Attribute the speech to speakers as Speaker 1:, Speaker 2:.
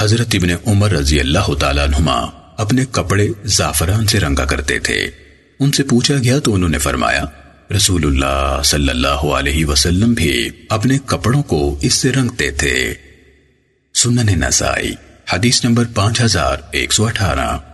Speaker 1: حضرت ابن عمر رضی اللہ تعالیٰ عنہما اپنے کپڑے زعفران سے رنگا کرتے تھے۔ ان سے پوچھا گیا تو انہوں نے فرمایا، رسول اللہ صلی اللہ علیہ وسلم بھی اپنے کپڑوں کو اس سے رنگتے تھے۔ سنن نسائی، حدیث نمبر پانچ ہزار ایک سو اٹھارہ۔